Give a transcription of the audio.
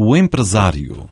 o empresário.